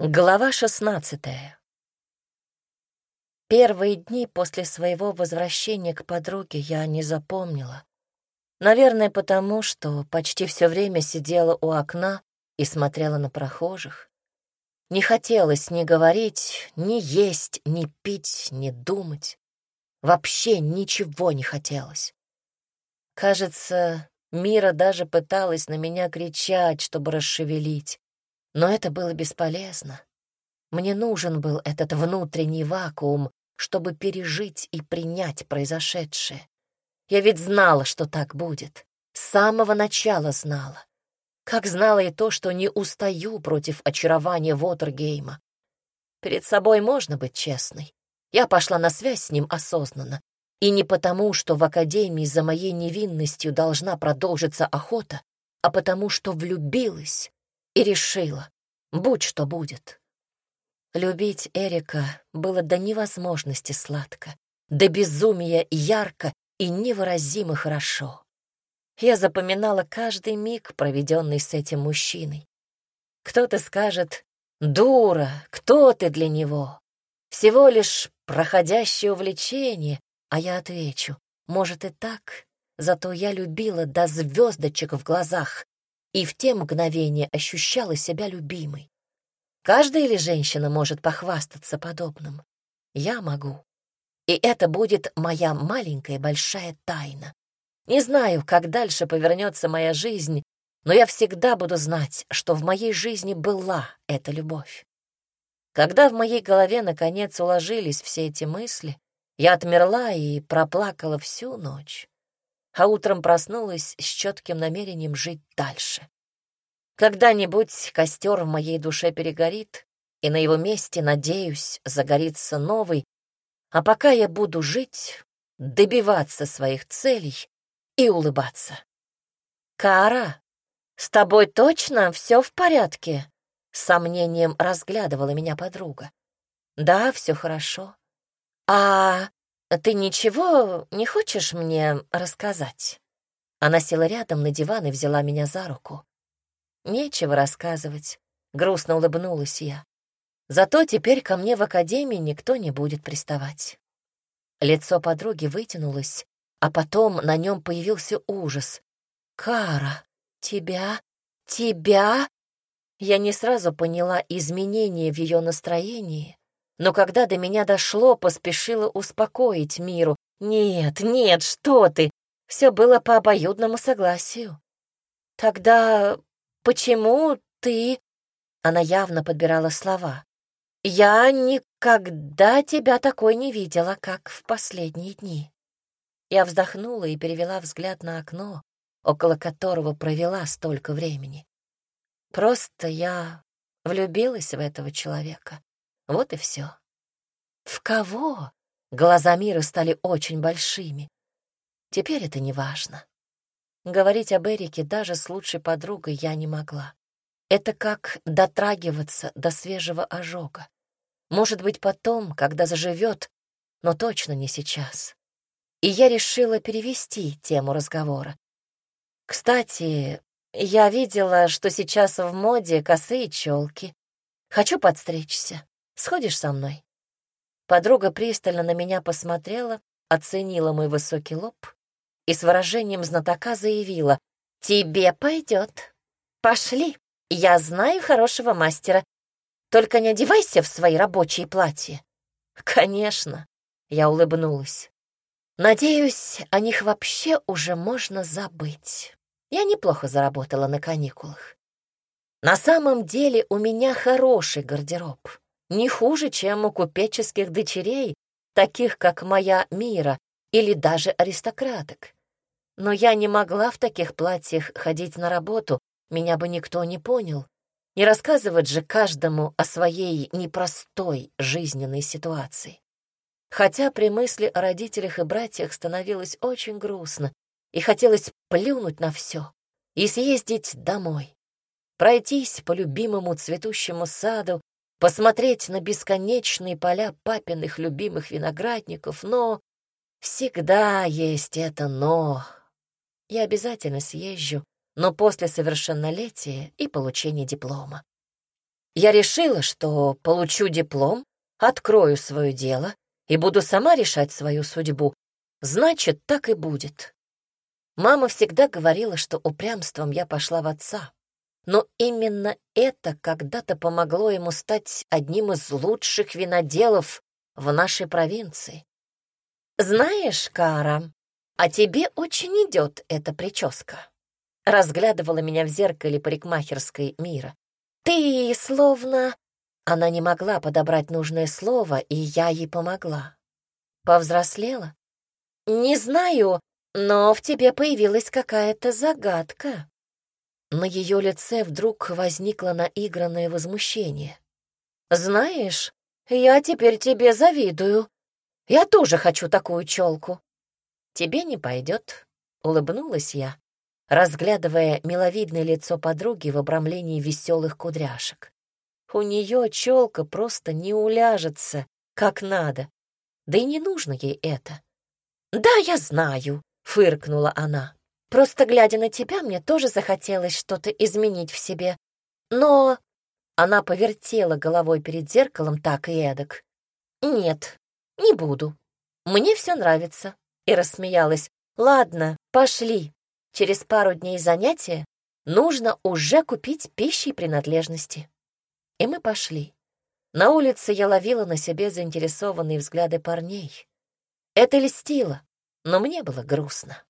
Глава шестнадцатая. Первые дни после своего возвращения к подруге я не запомнила. Наверное, потому что почти все время сидела у окна и смотрела на прохожих. Не хотелось ни говорить, ни есть, ни пить, ни думать. Вообще ничего не хотелось. Кажется, Мира даже пыталась на меня кричать, чтобы расшевелить. Но это было бесполезно. Мне нужен был этот внутренний вакуум, чтобы пережить и принять произошедшее. Я ведь знала, что так будет. С самого начала знала. Как знала и то, что не устаю против очарования Вотергейма. Перед собой можно быть честной. Я пошла на связь с ним осознанно. И не потому, что в Академии за моей невинностью должна продолжиться охота, а потому, что влюбилась и решила, будь что будет. Любить Эрика было до невозможности сладко, до безумия ярко и невыразимо хорошо. Я запоминала каждый миг, проведенный с этим мужчиной. Кто-то скажет «Дура, кто ты для него?» Всего лишь проходящее увлечение, а я отвечу «Может и так, зато я любила до звездочек в глазах и в те мгновения ощущала себя любимой. Каждая ли женщина может похвастаться подобным? Я могу. И это будет моя маленькая большая тайна. Не знаю, как дальше повернется моя жизнь, но я всегда буду знать, что в моей жизни была эта любовь. Когда в моей голове наконец уложились все эти мысли, я отмерла и проплакала всю ночь а утром проснулась с четким намерением жить дальше. Когда-нибудь костер в моей душе перегорит, и на его месте, надеюсь, загорится новый, а пока я буду жить, добиваться своих целей и улыбаться. «Кара, с тобой точно все в порядке?» С сомнением разглядывала меня подруга. «Да, все хорошо. А ты ничего не хочешь мне рассказать?» Она села рядом на диван и взяла меня за руку. «Нечего рассказывать», — грустно улыбнулась я. «Зато теперь ко мне в академии никто не будет приставать». Лицо подруги вытянулось, а потом на нем появился ужас. «Кара, тебя? Тебя?» Я не сразу поняла изменения в ее настроении, но когда до меня дошло, поспешила успокоить миру. «Нет, нет, что ты! Все было по обоюдному согласию». «Тогда почему ты...» Она явно подбирала слова. «Я никогда тебя такой не видела, как в последние дни». Я вздохнула и перевела взгляд на окно, около которого провела столько времени. Просто я влюбилась в этого человека. Вот и все. В кого? Глаза мира стали очень большими. Теперь это не важно. Говорить об Эрике даже с лучшей подругой я не могла. Это как дотрагиваться до свежего ожога. Может быть, потом, когда заживет, но точно не сейчас. И я решила перевести тему разговора. Кстати, я видела, что сейчас в моде косые челки. Хочу подстричься. Сходишь со мной?» Подруга пристально на меня посмотрела, оценила мой высокий лоб и с выражением знатока заявила, «Тебе пойдет. Пошли, я знаю хорошего мастера. Только не одевайся в свои рабочие платья». «Конечно», — я улыбнулась. «Надеюсь, о них вообще уже можно забыть. Я неплохо заработала на каникулах. На самом деле у меня хороший гардероб не хуже, чем у купеческих дочерей, таких как моя Мира или даже аристократок. Но я не могла в таких платьях ходить на работу, меня бы никто не понял. Не рассказывать же каждому о своей непростой жизненной ситуации. Хотя при мысли о родителях и братьях становилось очень грустно, и хотелось плюнуть на все и съездить домой, пройтись по любимому цветущему саду посмотреть на бесконечные поля папиных любимых виноградников, но всегда есть это «но». Я обязательно съезжу, но после совершеннолетия и получения диплома. Я решила, что получу диплом, открою свое дело и буду сама решать свою судьбу. Значит, так и будет. Мама всегда говорила, что упрямством я пошла в отца. Но именно это когда-то помогло ему стать одним из лучших виноделов в нашей провинции. «Знаешь, Кара, а тебе очень идет эта прическа», — разглядывала меня в зеркале парикмахерской мира. «Ты словно...» Она не могла подобрать нужное слово, и я ей помогла. «Повзрослела?» «Не знаю, но в тебе появилась какая-то загадка». На ее лице вдруг возникло наигранное возмущение. «Знаешь, я теперь тебе завидую. Я тоже хочу такую челку». «Тебе не пойдет», — улыбнулась я, разглядывая миловидное лицо подруги в обрамлении веселых кудряшек. У нее челка просто не уляжется, как надо. Да и не нужно ей это. «Да, я знаю», — фыркнула она. «Просто глядя на тебя, мне тоже захотелось что-то изменить в себе. Но...» Она повертела головой перед зеркалом так и эдак. «Нет, не буду. Мне все нравится». И рассмеялась. «Ладно, пошли. Через пару дней занятия нужно уже купить пищи и принадлежности». И мы пошли. На улице я ловила на себе заинтересованные взгляды парней. Это льстило, но мне было грустно.